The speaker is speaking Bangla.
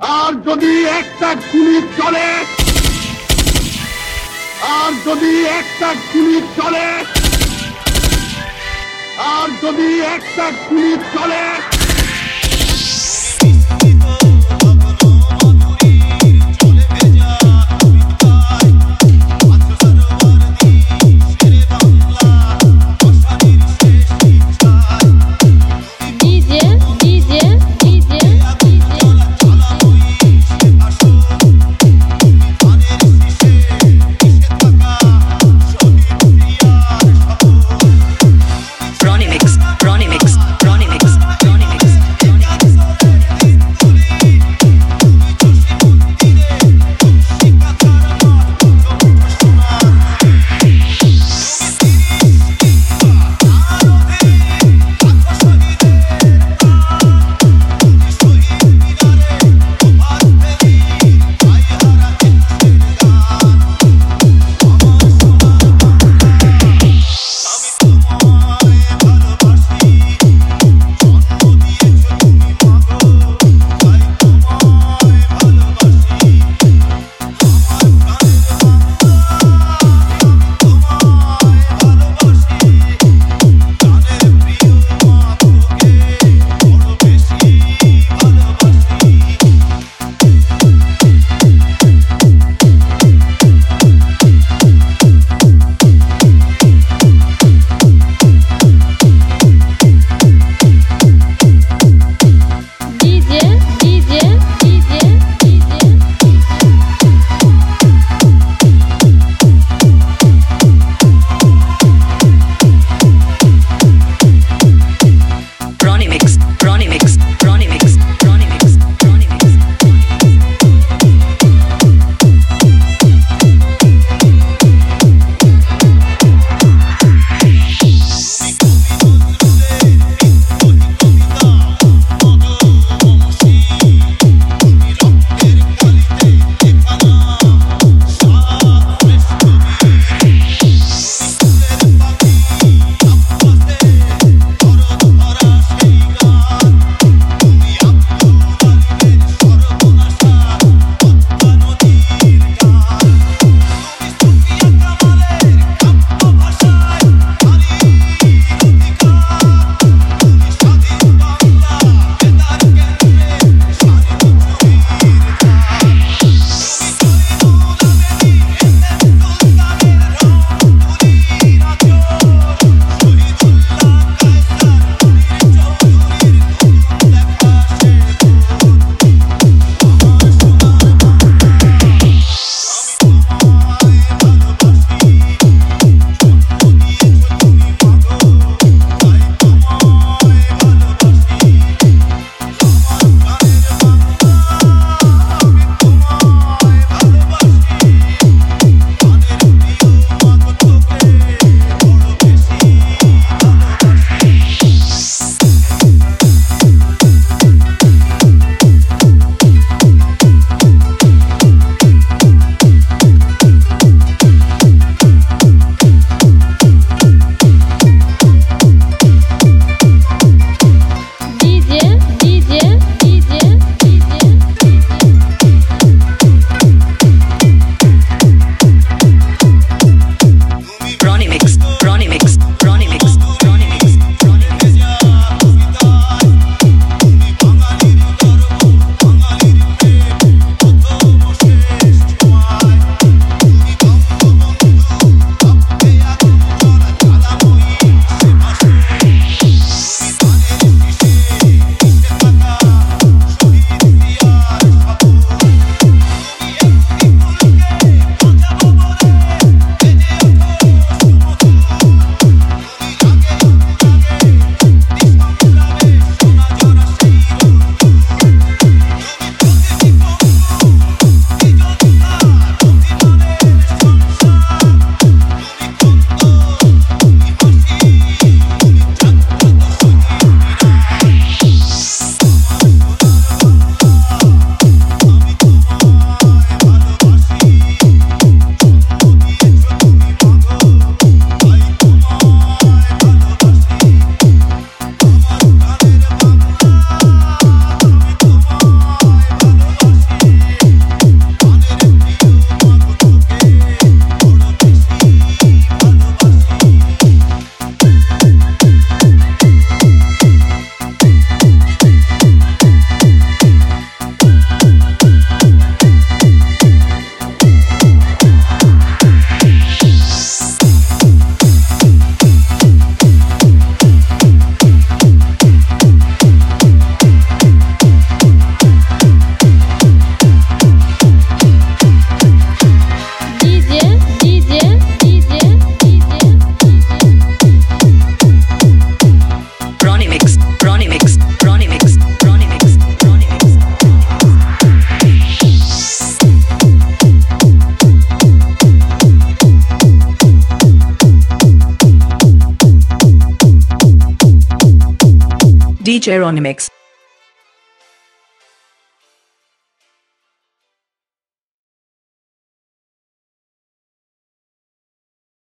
আর যদি একটা গুলি চলে, আর যদি একটা গুলি চলে, আর যদি একটা গুলি চলে DJ Ronimix.